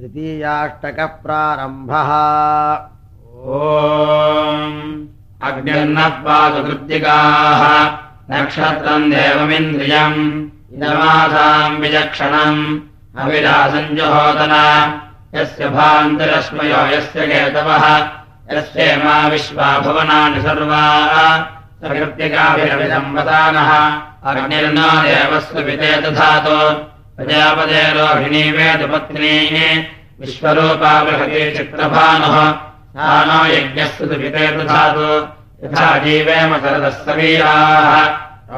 तृतीयाष्टकः प्रारम्भः ओ अग्निर्नः पादुकृत्तिकाः नक्षत्रम् देवमिन्द्रियम्। इदमासाम् विचक्षणम्। अविरासञ्जुहोदन यस्य भान्तरश्मयो यस्य केतवः। यस्य मा विश्वा भुवनानि सर्वाः। सकृत्तिकाभिरविसंवदानः अग्निर्नो देवस्य विते यज्ञस्य यथा जीवेम शरदः सवीराः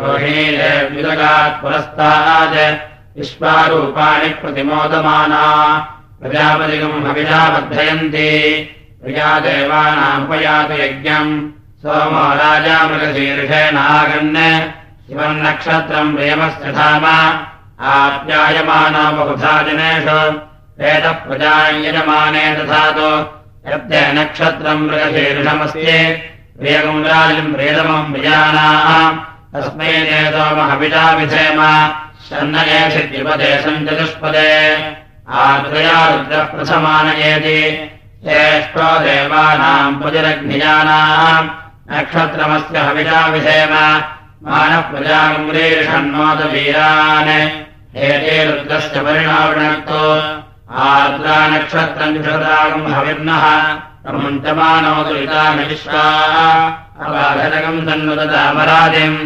रोहिणीरेविदगात् पुरस्तात् विश्वारूपाणि प्रतिमोदमाना। प्रजापतिगम् हविषा वर्धयन्ति प्रिया देवानामुपयातु यज्ञम्। सोमो राजा मृगशीर्षेणागन् शिवम् नक्षत्रम् प्रेमस्य धाम आप्यायमानो बहुधा जनेषु। वेदः प्रजायजमाने दधातु यद्य नक्षत्रम् मृगशीर्षमस्ति राजम् प्रियतमम् प्रियाणाः तस्मै सञ्चतुष्पदे। आत्रया रुद्रः प्रथमानयेति श्रेष्ठो देवानाम् पुजरग्निजानाम् नक्षत्रमस्य हविषा विधेम मानः प्रजागम्रीषण्मोदवीरान् हेते रुद्रस्य परिणावृणक्तो आर्द्रा नक्षत्रम् विषदागम् हविर्नः विश्वा अबाधनकम् सन्नुदतामरादिम्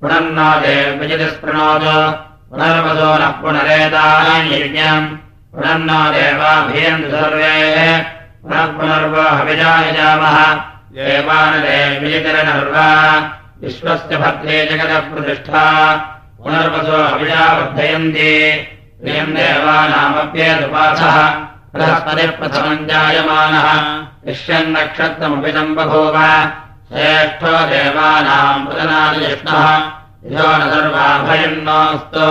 पुनर्नादेव्यजितस्पृणोत् पुनर्वदो नः पुनरेतायज्ञम् पुनर्नो देवाभियन्तु सर्वे। पुनः पुनर्वो हविजायजामः देवानदेव्यजितरनर्वा विश्वस्य भद्रे जगतः प्रतिष्ठा पुनर्वसो हविषा वर्धयन्ति प्रियम् देवानामप्येदुपासः। बृहस्पतिप्रथमम् जायमानः विश्वन्नक्षत्रमपि सम्बभूव श्रेष्ठो देवानाम् प्रदनादिष्णः यो न सर्वाभयन्नोऽस्तु।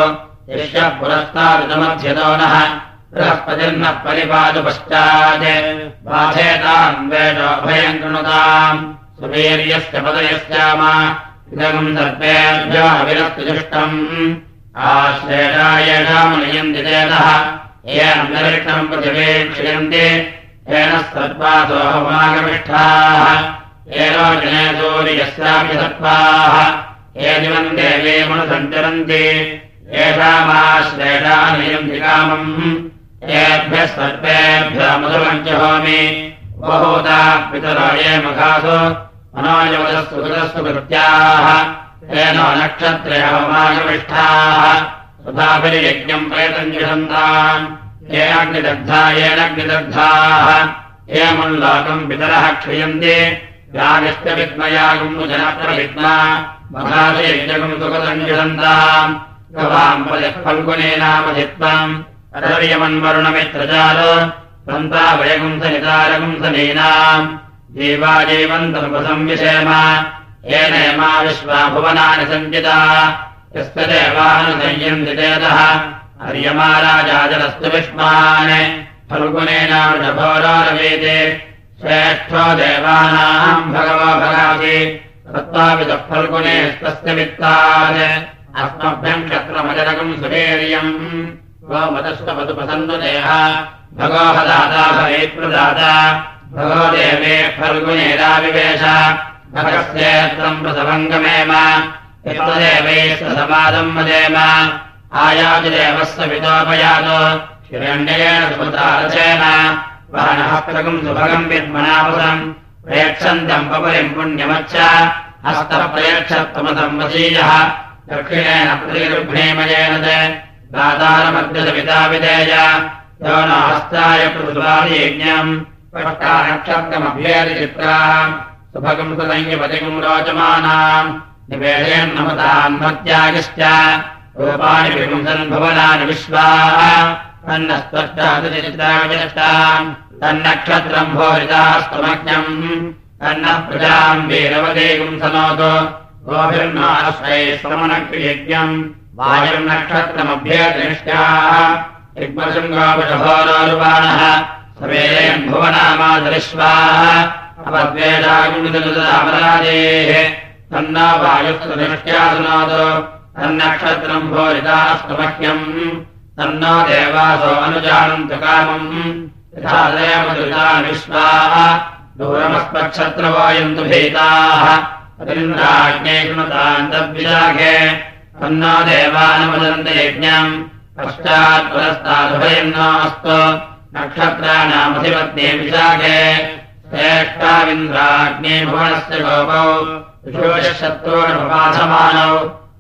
यश्यः पुरस्तादमध्यतो नः। बृहस्पतिर्नः परिपातु पश्चात् बाधेताम् वेदोभयम् कृणुताम्। सुवीर्यस्य पदयस्याम इदगम् सर्वेभ्यो अविरक्तुजुष्टम् आश्रेषायेषामनयन्ति चेतः येन निरीक्षणम् प्रतिवेक्षयन्ति। येन सर्वासोहमागमिष्ठाः येनो जने सूर्यस्यापि सत्त्वाः। ये दिवम् देवे मनुसञ्चरन्ति। येषामाश्रेषानयन्ति कामम्। येभ्यः सर्वेभ्यः मधुरम् च होमि। बहुता पितरो ये मघासु मनोजवदस्तु कृतस्तु कृत्याः येनो नक्षत्रे हवमागमिष्ठाः तथाभिर्यज्ञम् प्रेतम् जिषन्ताम् येनाग्निदग्धा येनग्निदग्धाः एमल्लोकम् पितरः क्षयन्ति यागिष्टविद्मयागम् जनप्रविद्मा मघासयज्ञकम् सुगतम् जिषन्ताम् गवाम् पदः फल्गुने नामधित्वम् अधर्यमन्वरुणमित्रचार सन्तावयगुंसनितारगुंसनीनाम् जीवाजीवन्तमुपसंविषेम येन मा विश्वा भुवनानि सञ्चिता यस्य देवानुसंयन्ति चेतः हर्यमाराजाजलस्तु विष्मान्। फल्गुनेनावृषभोरारवेते श्रेष्ठो देवानाम् भगवो भगासि। तत्त्वापि तः फल्गुनेस्तस्य वित्तात् अस्मभ्यम् क्षत्रमजरकम् सुवीर्यम् गोमतस्तपदुपसन्नुदेह भगोहदाता भवेत्प्रदाता भगो देवे फल्गुनेराविवेश भगस्येत्रम् प्रसभङ्गमेम यत्तदेवैः समादम् वदेम। आयातिदेवस्य वितोपयात्। हिरण्येन सुमतारथेन वानहस्त्रकम् सुभगम् विद्मनापदम् प्रेक्षन्तम् पपरिम् पुण्यमच्च। हस्तः प्रेक्षत्वमतम् वसीयः। दक्षिणेन प्रतिगृह्णेमयेन च दातारमग्रसविता विधेय यो न हस्ताय पृथुवादियज्ञम् सुदञ्जपतिकम् रोचमानाम् निवेदयन्नमतान्मत्यागिश्च रूपाणि विपुंसन् भुवनानि विश्वाः तन्नस्पष्टादिचित्राविदष्टाम् तन्नक्षत्रम् भोरितास्तमज्ञम् तन्नः प्रजाम् वीरवदेगम् सनोतु गोभिर्नाश्रये समनक्रियज्ञम् वायुम् भुवनामादरिश्वाः अपद्वेदागुणिदमराजेः तन्ना वायुस्तदृष्ट्यासुनात् तन्नक्षत्रम् भोरितास्तमह्यम् तन्नो देवासो अनुजानन्तु कामम्। विश्वाः दूरमस्मक्षत्रवायन्तु भीताः। तदिन्द्राज्ञे कृणतान्तव्याघे तन्नो देवानुमदन्त यज्ञम्। पश्चात् पुरस्तादुभयन्नास्तु नक्षत्राणामधिपत्ने विशाखे। श्रेष्ठाविन्द्राग्ने भुवनस्य गोपौ शत्रूणुपाधमानौ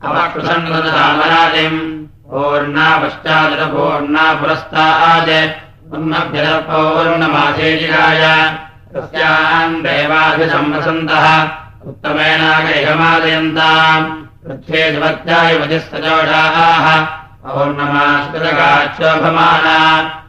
अवकृसन्नराजिम् पूर्णा पश्चादपूर्णा पुरस्तात् उन्नभ्यदपौर्णमासेजिकाय तस्याम् देवाभिसंवसन्तः। पृथ्वे सुभत्याय वधिस्तजोषाः पौर्णमास्कृतगाक्षोभमाना आप्यायन्ते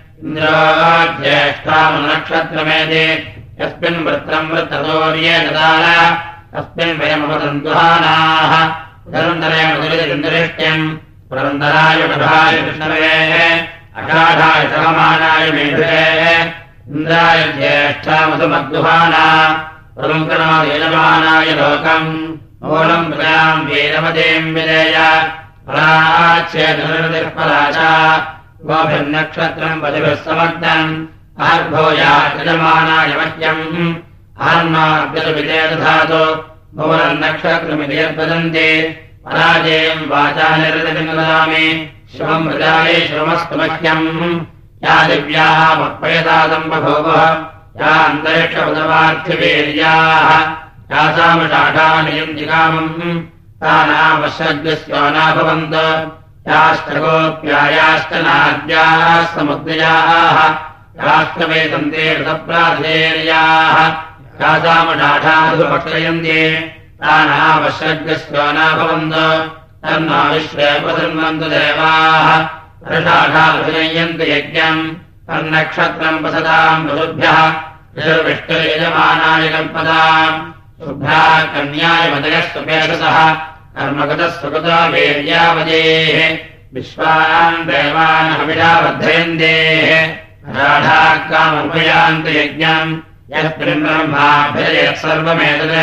ज्येष्ठामनक्षत्रमेति यस्मिन् वयमवदन्तुहानाः। निरन्तरेण पुरन्दराय प्रभाय कृष्णवेः अषाढाय सहमानाय मेधुरेः। इन्द्राय ज्येष्ठामधुमद्दुहाना प्रमुखनायजमानाय लोकम्। वीरमतीम् विजय। पराच्छेदनिर्पराचा गोभिर्नक्षत्रम् पदिभिः समग्नम् आर्भोयाजमानाय मह्यम् आर्मार्गविजयदधातु भुवनक्षत्रमिति यद्वदन्ति पराजयम् वाचा निरतिमिददामि श्रमम् मृदाये श्रमस्तु मह्यम् या दिव्याः मत्पयतादम् बभूवः या अन्तरिक्षपदवार्थिवीर्याः यासामषाढानियम् जिगामम् तानावश्रद्यस्योना भवन्त याश्च गोप्यायाश्च नाद्याः समुद्रयाः ऋतप्राधेर्याः। यासामषाढाधु पक्षयन्ते तानावश्रद्यस्योना भवन्त तन्ना विश्वेपसन्वन्तु देवाः। रषाढाभिनय्यन्ति यज्ञम्। तन्नक्षत्रम् वसताम् वसुभ्यः ऋषर्विष्टयजमानाय कल्पताम् शुभ्राः कन्याय मदयः सुपेशसः कर्मगतः सुकृता वीर्यावजेः विश्वान् देवान् हविषा वर्धयन्तेः राढाः कामर्पयान्ति यज्ञम् यः ब्रह्माभ्यजयः सर्वमेतत्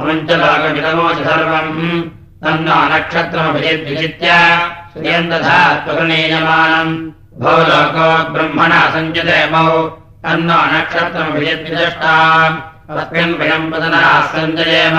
अमञ्चलोकमिदमो च सर्वम् तन्नो नक्षत्रमभिजिद्विजित्य श्रियन्तथा त्वनीयमानम् भो लोको ब्रह्मणा सञ्जते मौ। तन्नो नक्षत्रमभिजिद्विजष्टा तस्मिन् वयम् वदनाः सञ्जयेम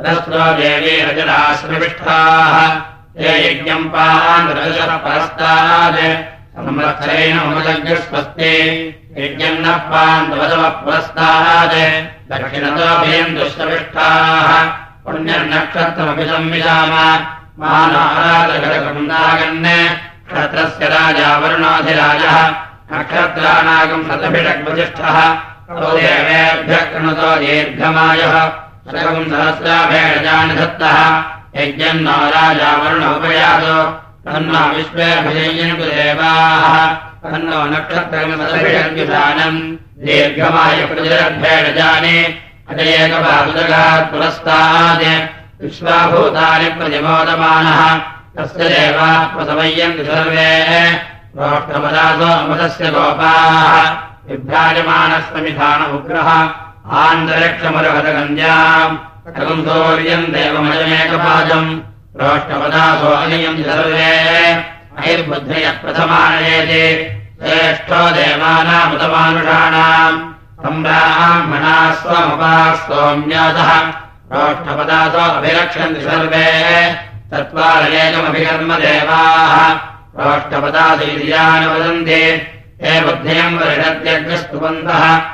रस्रो देवी रजराश्रविष्ठाः ये यज्ञम् पान्द्रदशः परस्तात्। संवत्सरेण ममजज्ञस्वस्ति यज्ञम् नः पान्द्वसवः पुरस्तात्। दक्षिणतोऽभियम् दुष्टविष्ठाः पुण्यनक्षत्रमपि संविधाम। मानाराजगणकुन्दागन् क्षत्रस्य राजा वरुणाधिराजः। नक्षत्राणागम् शतभिषग्वसिष्ठः देवेभ्यः कृणुतो दीर्घमायः शतकम् सहस्राभेडजानि दत्तः यज्ञम् नो राजा दीर्घमाय प्रतिरभ्येडजानि अत एकपादुदगात् पुरस्तात्। विश्वाभूतानि प्रतिमोदमानः। तस्य देवाः प्रसमय्यन्ति सर्वे। रोष्टपदासो अमृतस्य गोपाः सौर्यम् देवमयमेकपादम् रोष्टपदासो अनियम् सर्वे। अयर्बुद्धयः श्रेष्ठो देवानामुतमानुषाणाम् सम्ब्राह्मणाः स्वमुपाः सोम्यासः रोष्ठपदासो अभिरक्षन्ति सर्वे। चत्वारयेकमभिकर्म देवाः। रोष्टपदासीर्यानि वदन्ति। हे बुद्धियम् वर्षत्यग्रस्तुवन्तः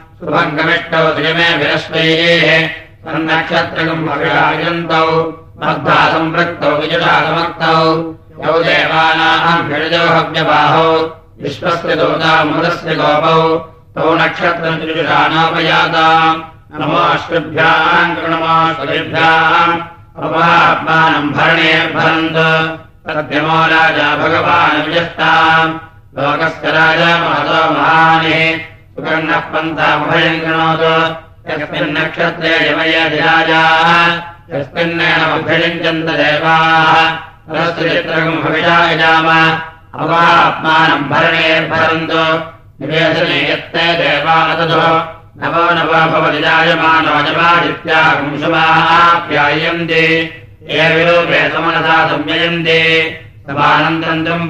सुभङ्गमिष्टवति मे विरश्वैः तन्नक्षत्रगम् भविरायन्तौ बद्धा संवृक्तौ यौ देवानाम् हव्यबाहौ विश्वस्य गोपौ। तौ नक्षत्रम् त्रिजुषाणोपयाताम् नमोऽश्रुभ्याम् कृणमोऽश्रुभ्याम् राजा भगवान् विजष्टाम् लोकस्य राजा महतो महानिः सुकर्णः पन्थामभयम् कृणोतु यस्मिन्नक्षत्रे यमयधिराजाः यस्मिन्नेणमभ्यञ्चन्त देवाः परस्त्रिचित्रकम् भविषा यजाम। अवात्मानम् भरणेर्भरन्तु निवेशने यत्ते देवानततो नवो नवो भवतिजायमानो जमादित्यागुंशमाप्यायन्ति ये विलोके समनसा संययन्ति समानन्तम् तम्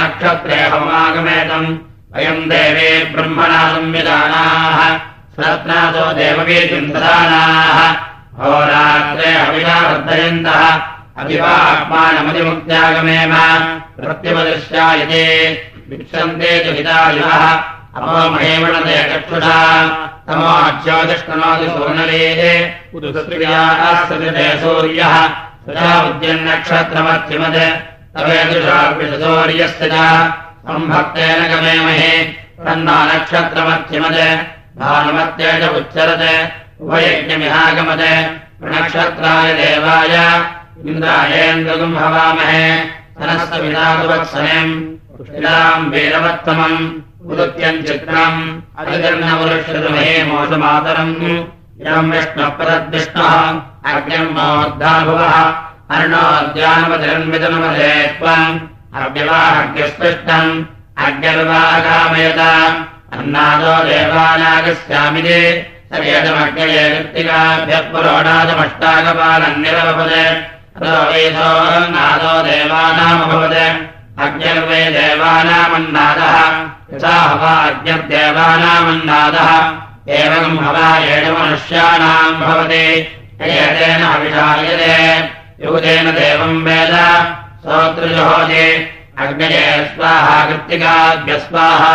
नक्षत्रे हमागमेतम् अयम् देवे ब्रह्मणा संविधानाः। स्वरत्नादो देववीतिम् ददानाः होरात्रे अविना वर्धयन्तः अभिवात्मानमतिमुक्त्यागमेम प्रत्यवदृश्यायते विक्षन्ते च हितायुवः अमो महेमणते चक्षुषा। तमोज्योतिष्णनोति सोनलेः उदुसत्रियाः सूर्यः सदा उद्यन्नक्षत्रमर्चिमद तवेदुषार्पिषसूर्यस्य च सम्भक्तेन गमेमहे। तन्ना नक्षत्रमर्चिमद भानुमत्ते च उच्चरत्। उभयज्ञमिहागमद नक्षत्राय देवाय। इन्द्रायेन्द्रगुम् भवामहे। धनस्तविदावत्सयम् पुष्टिलाम् वीरवत्तमम्। उदुत्यम् चित्रम्। अधिकर्णवरुषमहे मोषमातरम् इदम् विष्णुपदद्विष्णुः अग्निम् मोर्धाभुवः अर्णोद्यानवतिरन्वितनमधे त्वम् अव्यवाहग्यस्पृष्टम् अग्निर्वागामयत अन्नादो देवानागस्यामिति सयदमग्नये कृत्तिकाभ्यः पुरोडादमष्टाकपालन्निरवपदे वेदो नादो देवानामभवत्। अग्निर्वे देवानामन्नादः। यथा हवा अग्निर्देवानामन्नादः। एवम् हवा येन मनुष्याणाम् भवति एतेन अविषायते यूतेन देवम् वेद। श्रोतृजहोति अग्नये स्वाहा कृत्तिकाभ्यस्वाहा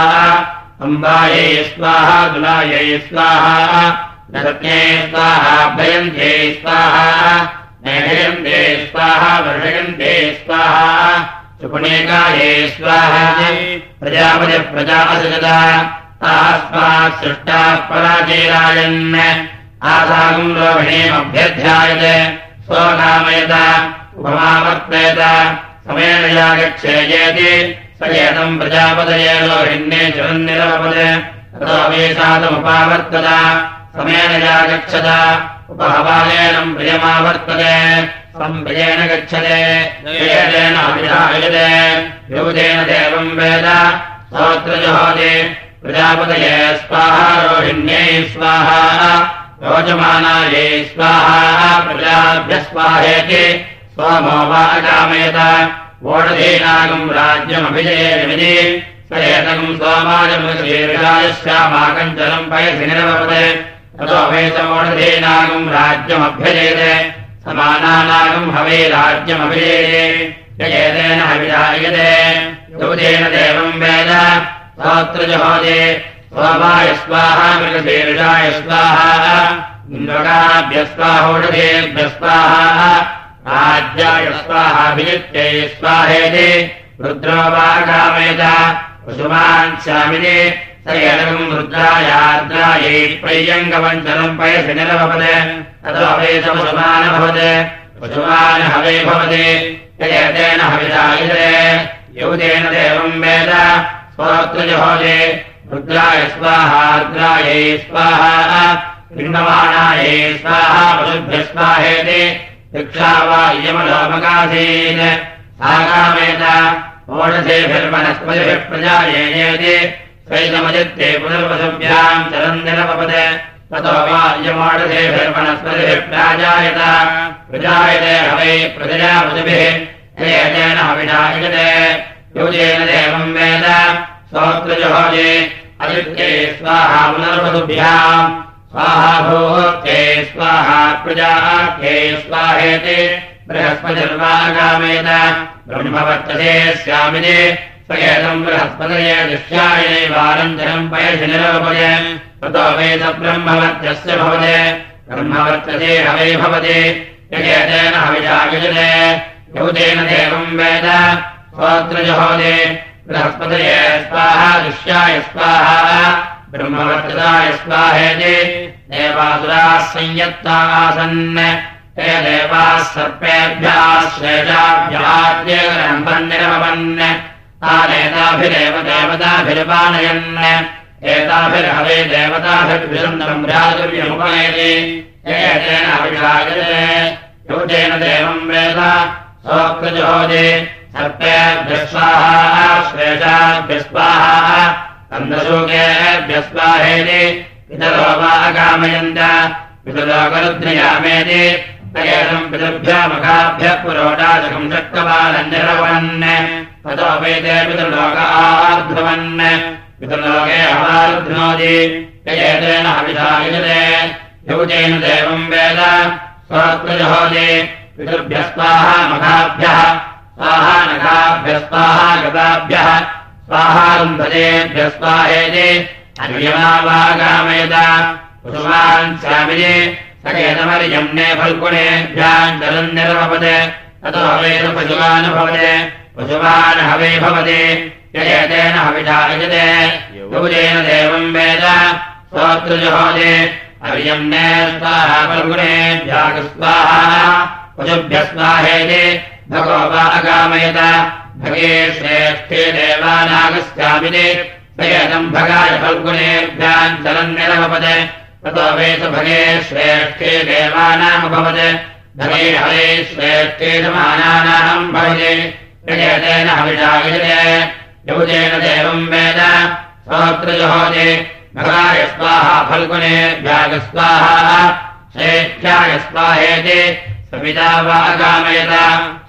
अम्बायै स्वाहा दुलायै स्वाहा। नरत्ये स्वाहा भयन्त्यै स्वाहा। नैहयन्ते स्वाहा वर्षयन्ते स्वाहा। सुपुणेकाये स्वाहा। प्रजापतिः प्रजा असजता तास्मात् सृष्टाः पराचेरायन् आसागम् रोहिणीमभ्यध्यायते स्वकामयत उपमावर्तेत समेन यागच्छेयेति स एतम् प्रजापतये रोहिण्ये चिरन्निरवपदे ततो वेशातमुपावर्तत समेन यागच्छत उपहवालेनम् प्रियमावर्तते। सम्प्रियेण गच्छते वेदेन अभिधायते। योदेन देवम् वेद स्तोत्रजहोति प्रजापतये स्वाहा रोहिण्यै स्वाहा योजमानायै स्वाहा प्रजाभ्यस्वाहेति स्वामो वा अकामयत वोढधीनागम् राज्यमभिजयेमिति स एतकम् सोमाजमृगीर्घायस्यामाकञ्चलम् पयसि वेशमोढधीनागम् राज्यमभ्यजयते। समानानागम् हवे राज्यमभिजयते। यजेतेन हविधायते योजेन देवम् वेद। स्तोत्रजहोदे स्वामाय स्वाहा मृगशीर्षाय स्वाहा इन्द्रकाभ्यस्वाहोढधेभ्यस्वाहा राज्याय स्वाहाभिजित्यै स्वाहेति रुद्रो वागामयत पशुमान् स्यामिनि स एनकम् रुद्रायाद्रायै प्रय्यङ्गवञ्चलम् पयसि निरभवत् ततो हवेशपशुमानभवत् पशुमान् हवे भवति हविदायते यौतेन देवम् वेद स्वोत्रजहोजे रुद्राय स्वाहार्द्रायै स्वाहा पिण्डमाणायै स्वाहा पशुभ्यः स्वाहेति भिक्षा वा इयमलोमकासीत् साकामेत ओषधेभिर्वनस्पतिभिः प्रजायेति स्वैतमदित्ये पुनर्वसुभ्याम् चलन् निरपद ततो वार्यमोषधेभिर्वनस्पतिभिः प्राजायत हवै प्रजया तेन हविषायते योजेन देवम् वेद सोऽत्रजहोजे अदित्ये स्वाहा पुनर्वसुभ्याम्। स्वाहा भूत्ये स्वाहा प्रजाख्ये स्वाहेति बृहस्पतिर्वागामेत। ब्रह्मवर्तते स्वयेदम् बृहस्पतये ततो वेद ब्रह्मवर्त्यस्य भवते ब्रह्मवर्तते हवे यौतेन देवम् वेद। बृहस्पतये स्वाहा स्वाहा देवासुराः संयत्ताः आसन् ते देवाः सर्पेभ्यः श्रेषाभ्याद्यरम्भन्निरमवन् तानेताभिरेव देवताभिर्वानयन्। एताभिर्हवे भ्रातुर्यमुपनयति एतेन अभिषायते योजेन देवम् वेद। सोऽकृजोजे सर्पेभ्यः स्वाहा श्रेषाभ्यः स्वाहा कन्दशोकेभ्यः स्वाहेति पितरो वा अकामयन्त पितुलोकरुद्रयामेति तयेदम् पितृभ्यमखाभ्यः पुरोटाशकम् शक्तवानन्यरवन् ततो वेदे पितृलोक हवारुध्नोति हविषायुजते यौजेन देवम् वेद पितृभ्यः स्वाहा मखाभ्यः स्वाहा स्वाहा गताभ्यः अर्यमावागामयत पशुमान् स्वामिने पशुमानुभवते पशुमान् हवे भवति युजेन देवम् वेद स्तोत्रजुहोदे अर्यम्ने स्वाहा फल्गुणेभ्याः स्वाहा पशुभ्यः स्वाहेति भगो वा अगामयत भगे श्रेष्ठे चलन् निरभवत् ततो वेत भगे श्रेष्ठे देवानामभवत् भगे हरे श्रेष्ठे समानानाम् भवते यजेतेन हविषायजते यौजेन देवम् वेद। सोऽत्रजहोजे भगाय स्वाहा फल्गुणेभ्याग स्वाहा। श्रेष्ठ्याय स्वाहेति। सविता वा कामयत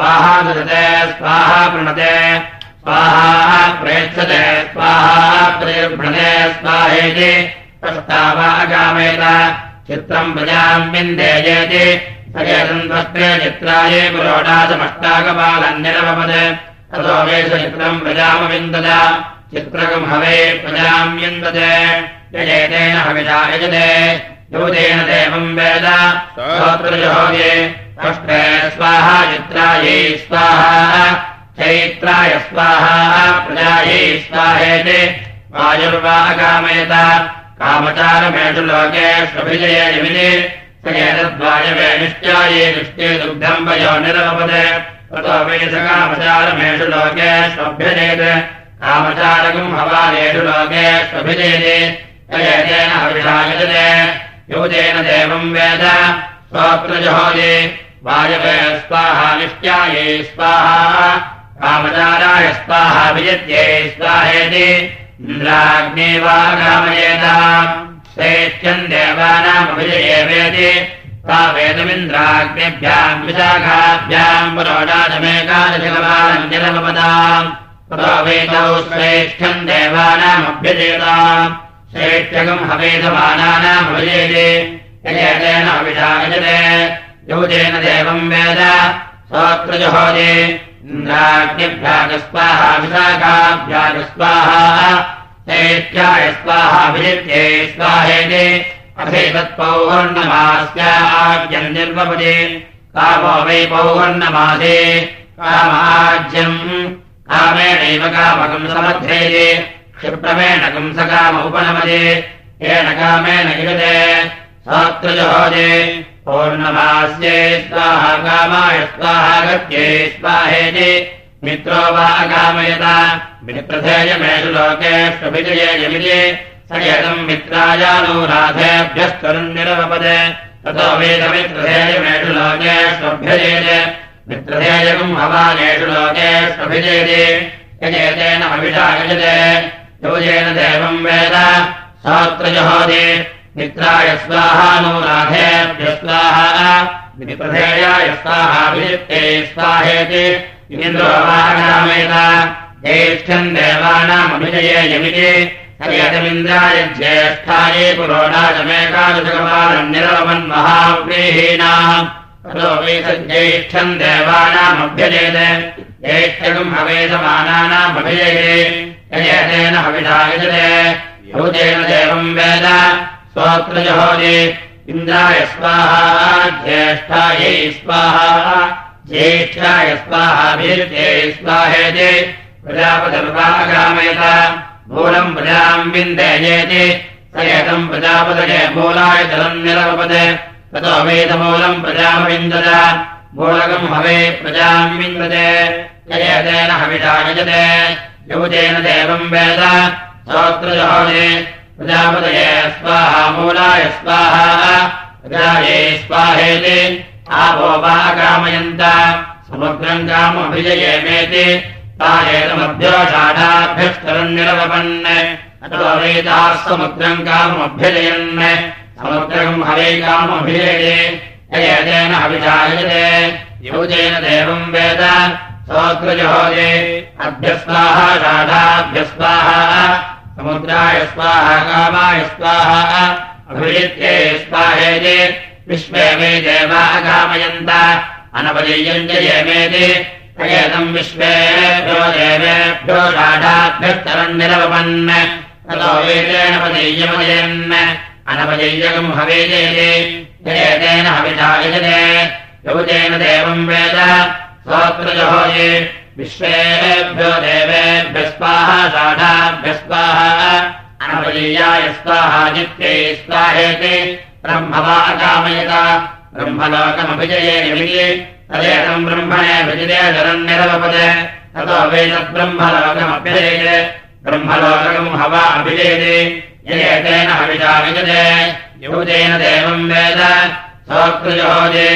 स्वाहा दशते स्वाहा प्रणते स्वाहा प्रेभ्रणे स्वाहेति प्रस्तावागामेत चित्रम् प्रजाम् विन्देयेति सकेतम् त्वत्रे चित्राये पुरोडासमष्टाकपालन्यरभवत् ततो वेष चित्रम् प्रजामविन्दत चित्रकम् हवे प्रजाम् विन्दते यजेतेन हविषा यजते योजेन देवम् वेद स्तोत्रजहोगे अष्टे स्वाहा चित्रायै स्वाहा, चैत्राय स्वाहा, प्रजायै स्वाहेति वायुर्वा अकामयत कामचारमेषु लोकेष्वभिजये निमिति। स एतद्वायवे निश्चाये दृष्टे दुग्धम् वयो निरपदे ततो वेशकामचारमेषु लोकेष्वभ्यजेत् कामचारकम् हवालेषु लोकेष्वभिजयते ययतेन हविषायजते योजेन देवम् वेद। स्वप्रजहोदे वायवे स्वाहा निश्चाये स्वाहा कामचाराय स्वाहा विजत्ये स्वाहेति इन्द्राग्ने वा कामयेत श्रेष्ठ्यम् देवानामभिजये वेति सा वेदमिन्द्राग्नेभ्याम् विशाखाभ्याम् पुरोडादमेकादशकमानञ्जलमपदाम् ततो वेदौ श्रेष्ठ्यम् देवानामभ्यजेताम् श्रेष्ठकम् हवेदमानानामभिजयते यजेतेन अभिषागजते योजेन देवम् वेद। विशाखाभ्यागस्वाहा। चैत्याय स्वाहाभिजित्ये स्वाहेति कामो वै पौर्णमासे। कामाज्यम्। कामेणैव कामकम् समर्थेये क्षिप्रमेण कंसकाम उपनमजे येन कामेन युजते सात्रजहोजे पौर्णमास्ये स्वाहा कामाय स्वाहा गत्ये स्वाहेति मित्रो वा अकामयत मित्रधेयमेषु लोकेष्वभिजये यमिजे स एतम् मित्रायानुराधेभ्यस्तरुन्निरवपदे ततो वेदमित्रधेयमेषु लोकेष्वभ्यजेत्। मित्रधेयकम् भवानेषु लोकेष्वभिजेते। यजेतेन हविषा यजते योजेन देवम् वेद। सात्रजहोदे मित्राय स्वाहानुराधेभ्य स्वाहा विप्रधेयाय स्वाहाभिजित्ते स्वाहेति इन्द्रोवागामेत ज्येष्ठम् देवानामभिजये यमिति सयतमिन्द्राय ज्येष्ठाये पुरोडाचमेकादशकपालन्निरवन्महाव्रीहीणाम् ज्येष्ठम् देवानामभ्यजेत। ज्येष्ठकम् हवेदमानानामभिजये। यजेतेन हविषा यजते। भूतेन देवम् वेद स्वोत्रजहोजे इन्द्राय स्वाहा ज्येष्ठायै स्वाहा ज्येष्ठाय स्वाहाभिर्जे स्वाहेति प्रजापतिर्वागामयत मूलम् प्रजाम् विन्देयेति स एतम् प्रजापतये मूलाय जलम् निरपद ततो वेदमूलम् प्रजामविन्दत मूलकम् हवे प्रजाम् विन्दते यजेतेन हविषा यजते युवतेन देवम् वेद सोत्रजहोजे प्रजापतये स्वाहा मूलाय स्वाहा प्रजाये स्वाहेति आपो वा कामयन्त समुद्रम् अतो वेदाः समुद्रम् कामभ्यजयन् समुद्रम् हवे कामभिजये ययतेन हविषायते युजेन देवम् वेद सोऽग्रजहोजे अभ्यस्वाहा षाढाभ्यस्वाहा समुद्राय स्वाहा कामाय स्वाहा अभिजित्ये स्वाहेति विश्वे मे देवा अकामयन्त अनपदीयम् विश्वेभ्यो देवेभ्यो षाढाभ्यस्तरम् निरवपन् ततो वेदेन पदीयमजयन् अनपदीयकम् हवेजेते जयतेन हविषा यजते यौतेन देवम् वेद स्वोत्रजहोये विश्वेभ्यो देवेभ्य स्वाहा षाढाभ्यस्वाहा अनपदीयाय स्वाहा जित्यै स्वाहेति। ब्रह्मवा अकामयत। ब्रह्मलोकमभिजये निमिये तदेतम् ब्रह्मणे ततो वेदब्रह्मलोकमभ्यजये ब्रह्मलोकम् हवा अभिजयते ययतेन हविषा विजते। यूतेन देवम् वेद। सोऽकृजोजे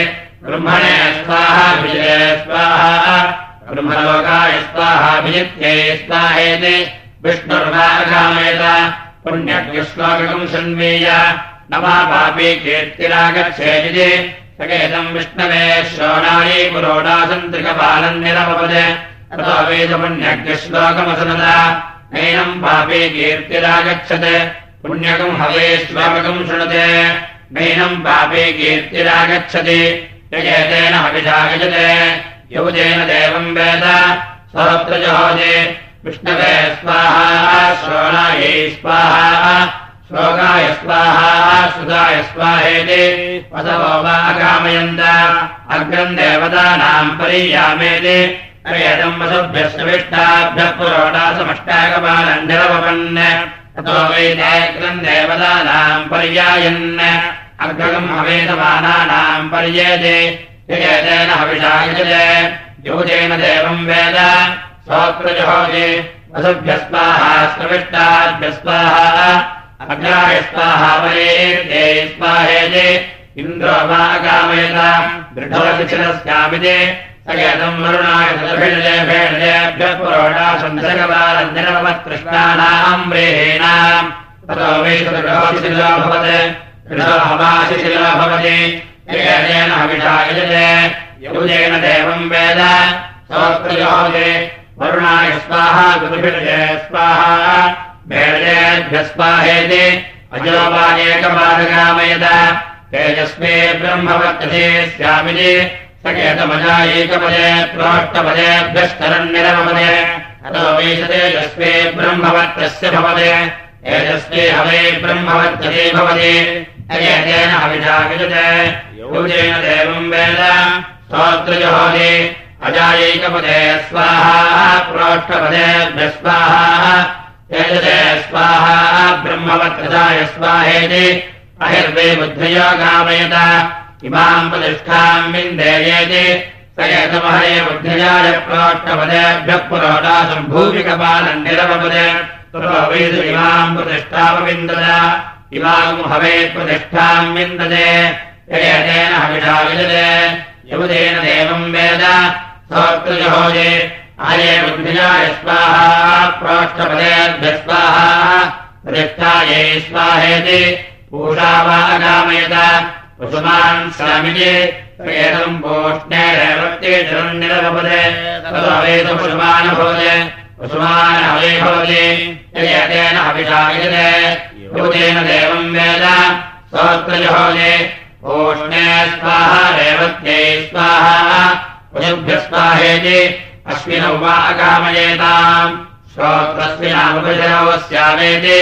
ब्रह्मणे स्वाहा स्वाहा ब्रह्मलोकाय स्वाहाभिजित्यै स्वाहेति। विष्णुर्वा अकामयत पुण्यज्ञश्लोकम् शृण्वीय न वा पापी कीर्तिरागच्छेदिति सकेतम् विष्णवे निरपद ततो वेदपुण्यज्ञश्लोकमसनद नैनम् पापी कीर्तिरागच्छत् पुण्यकम् हवे श्लोकम् शृणुते नैनम् पापी कीर्तिरागच्छति यजेतेन हविषागजते यौजेन देवम् वेद। सहस्रजहोजे विष्णवे स्वाहा श्रोणायै स्वाहा श्लोकाय स्वाहा सुधाय स्वाहेति। अकामयन्त अग्रम् देवतानाम् परियामेति। अयदम् वसुभ्यस्य विष्टाभ्यः पुरोडासमष्टाकपालम् निरवपन्। ततो वैदेग्रम् देवतानाम् पर्यायन्। अग्रगम् हवेदमानानाम् पर्येते देवम् वेद। सोऽकृजहोजे वसुभ्यस्वाहा स्रविष्टाभ्यस्वाहा अग्राय स्वाहा वरेर्ये स्वाहेजे इन्द्रो वा कामयत दृढोतिशिरस्यामिते सगतम् वरुणाय सदभिषजेभ्यः पुरोडासंसकपालन्निरवत्कृष्णानाम् व्रेहीणाम् ततो वै सदृढोतिशिलो भवत्। दृढो हवाशिशिलो भवति यजेन हविषा यजते। यौजेन देवम् वेद। सोऽकृजोजे वरुणाय स्वाहा गुरुभिर्जय स्वाहा। भेडेभ्यस्वाहेति अजोपादेकपादकामयत तेजस्मे ब्रह्मवर्तते स्यामिति सकेतमजा एकपदे प्रोष्टपदेभ्यस्तरन्निरमपदे अतो वैशतेजस्मे ब्रह्मवर्तस्य भवते। तेजस्मे हवे ब्रह्मवर्तते भवति अयतेन हविषा विजते योजेन देवम् वेद। स्तोत्रजहोति अजायैकपदे स्वाहा प्रोष्ठपदेभ्य स्वाहा तेजसे स्वाहा ब्रह्मवत्रजाय स्वाहेति अहिर्वे बुद्धयो गामयत इमाम् प्रतिष्ठाम् विन्देयेति स यतमहये बुद्धयाय प्रोष्ठपदेभ्यः पुरोडासम् भूमिकपालम् निरवपदे इमाम् प्रतिष्ठापविन्दद इमाम् हवेत् प्रतिष्ठाम् विन्दते? ययतेन हविषा विदते। यमुदेन देवम् वेद। स्वाहा प्रोष्ठपदेभ्यः स्वाहा प्रतिष्ठायै स्वाहेति। पूषा वा अगामयत। कुसुमान् स्वामिजे एतम् पोष्णे निरवपदे तदवेद कुसुमानभवते कुसुमानहवे भवति ययतेन हविषा विदते यमुदेन देवम् वेद। सोऽत्रजहोजे ओष्णे स्वाहा रेवत्यै स्वाहा। पुरुभ्यः स्वाहेति अस्मिनौ वा अकामयेताम्। श्रोत्रस्मिनामुपजरवस्यामेति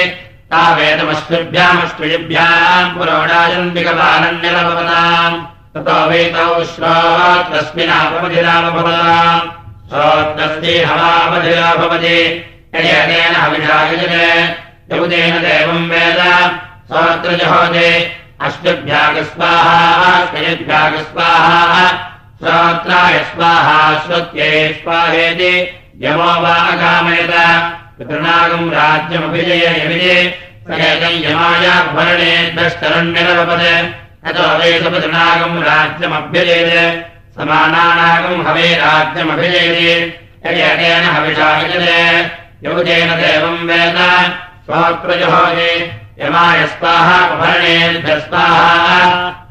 तावेदमस्मिभ्यामस्मिभ्याम् पुरोडायन्विकपालन्यलभवताम् ततो वेतौ श्रोत्रस्मिनापमधिरामभवताम् श्रोत्रस्ति हवापधिरा भवति। ययतेन हविषायुजने यमुदेन देवम् वेद। श्रोत्रजहोदे अष्टभ्यागस्वाहा स्वयभ्यागस्वाहा श्रोत्राय स्वाहा श्रुत्यै स्वाहेति यमो वा अकामयत। पितृनागम् राज्यमभिजय यमिजे सकेतम् यमाय भरणेभ्यस्तरण्यरवपद अतो वेदपितृनागम् राज्यमभ्यजयते समानानागम् हवे राज्यमभिजयते। ययतेन हविषा यौजेन देवम् वेद। स्वप्रजहोजे यमाय स्वाहा भरणेभ्यः स्वाहा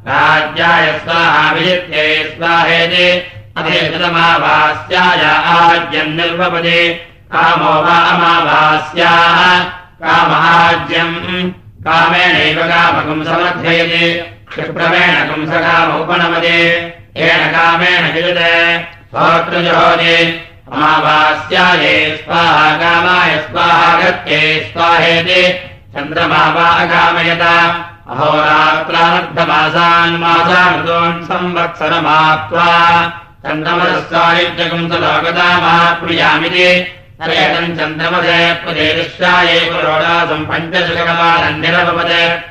राज्याय स्वाहा विजित्यै स्वाहेति। अधेतमावास्याय आज्यम् निर्वपदे कामो वा अमावास्याः कामाज्यम् कामेणैव कामकम् समर्थयति क्षिप्रमेण कंसकामोपणमदे येन कामेण विजते स्वोत्रजहोदे अमावास्याये स्वाहा कामाय स्वाहा गत्यै स्वाहेति। चन्द्रमा वा अकामयत। अहोरात्रानर्धमासान् मासान् संवत्सरमाप्त्वा। चन्द्रमदस्सायुज्यकम् स लोकतामाप्नुयामिति तरेतम् चन्द्रमसे प्रदेशाये पुरोडासम् पञ्चशकमानन्यरभवत्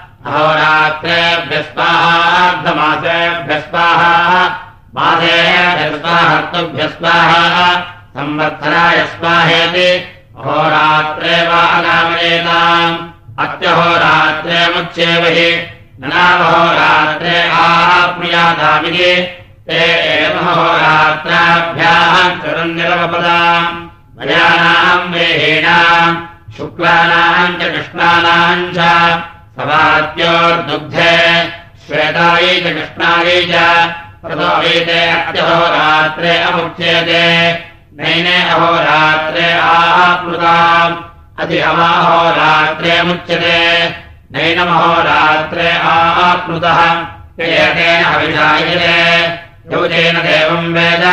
अहोरात्रेभ्यस्वाहार्धमासेभ्यस्वाः मासेभ्यस्वाहर्तुभ्यस्वाः संवत्सराय स्वाहेति अहोरात्रेवानामनेताम् अत्यहोरात्रेमुच्चेवहि, ननावहोरात्रे आप्नुयातामिति ते एवहोरात्राभ्याम् चरुन्निरवपदाम् वयानाम् वेहेणाम् शुक्लानाम् च कृष्णानाम् च सवाद्योर्दुग्धे श्वेतायै च कृष्णायै च ततो वेते अत्यहोरात्रे अमुच्यते, नैने अहोरात्रे आप्लुताम् अति अमाहोरात्रे मुच्यते, नैनमहोरात्रे आप्लुतः ययतेन हविषायते, यौजेन देवम् वेद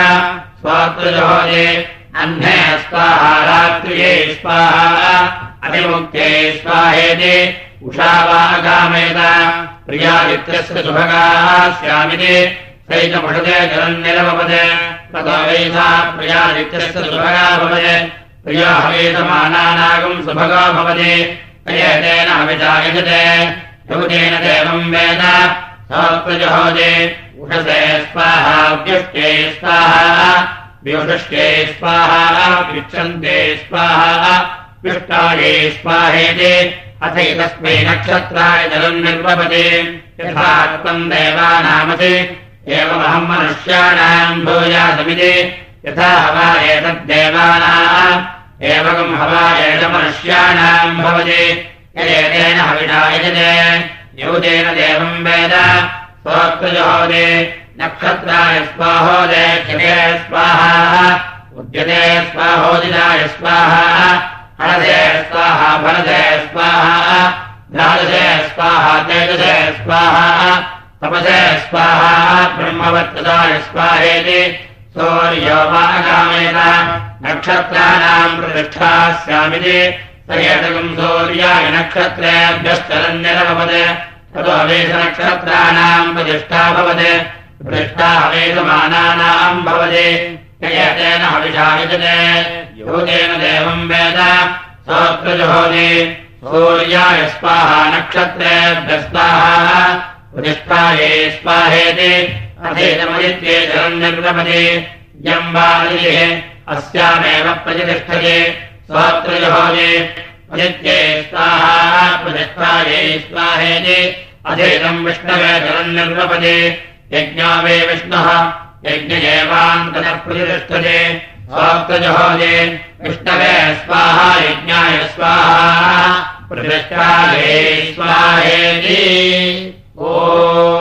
स्वात्रजहोजे अह्ने स्वाहा रात्रिये स्वाहा अतिमुक्त्यै स्वाहेति उषा वा अगामयत प्रियादित्यस्य सुभगाः स्यामिति। सैतमुषते जलन्निरभवत् ततो वैसा प्रियादित्यस्य सुभगा भवत्। प्रिया हवेतमानानागम् सुभगा भवति। ययतेन हविषायजते यौजेन देवम् वेद सहस्रजहोजे उषसे स्वाहा व्युष्टे स्वाहा व्युषष्टे स्वाहा पृच्छन्ते स्वाहा पृष्टाये स्वाहेति अथैतस्मै नक्षत्राय जलम् निर्वपते यथा एवमहम् मनुष्याणाम् भूयासमिति यथा हवा एतद्देवानाम् एवम् हवा एष मनुष्याणाम् भवति यदेतेन हविषा यजते यूतेन देवम् वेद स्वोक्तजहोदे नक्षत्राय स्वाहा? स्वाहोदिनाय स्वाहा? हरदे स्वाहा भरदे स्वाहा? द्वादशे स्वाहा तेजसे स्वाहा? तपसे स्वाहा सौर्यो वागामेत नक्षत्राणाम् प्रतिष्ठास्यामिति? सौर्याय नक्षत्रेभ्यश्चरन्यरभवत् ततो अवेशनक्षत्राणाम् प्रतिष्ठा भवति प्रतिष्ठा हवेशमानानाम् भवति। ययतेन हविषायुजते योगेन देवम् वेद। सोऽत्रजुहोति सूर्याय स्वाहा नक्षत्रेभ्यस्वाहा प्रतिष्ठाये स्वाहेति। अधेनमदित्ये चरन्निर्गमति यम् वा अस्यामेव प्रतिष्ठते। स्वात्रजुहोति अदित्ये स्वाहा प्रतिष्ठाये स्वाहेति। अधेनम् विष्णवे चरन्निर्गपति यज्ञा वे विष्णुः। यज्ञ वान्तः प्रतिष्ठते सोक्तजहो विष्णवे स्वाहा यज्ञाय स्वाहा। प्रतिष्ठा स्वाहेति। ओ